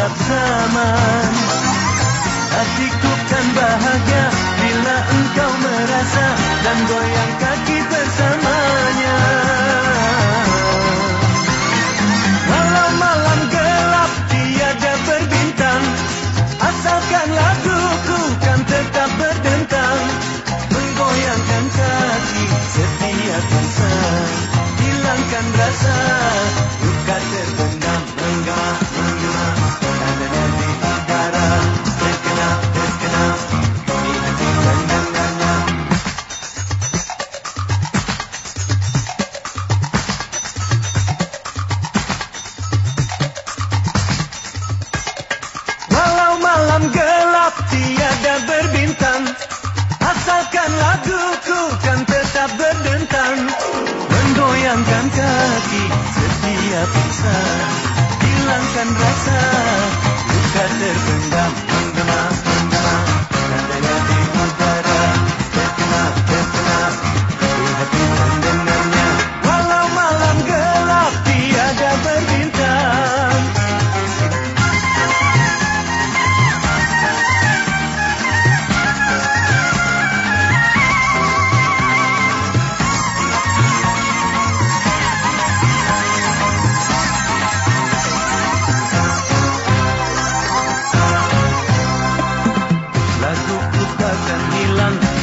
setiap zaman. Hatiku kan bahagia Bila engkau merasa Dan goyang insan Hilangkan rasa. Luka terpendam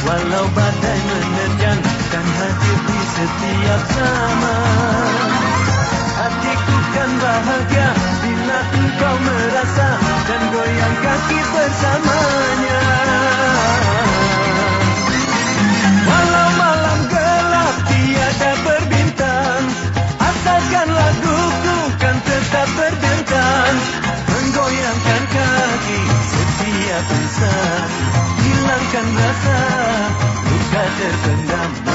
Walau badai menerjang Dan hadir di setiap zaman Hatiku kan bahagia Bila engkau merasa Dan goyang kaki bersamanya. Walau malam gelap Tiada berbintang. Asalkan laguku kan tetap berdentang. Menggoyangkan kaki setiap insan. Hilangkan rasa terkenam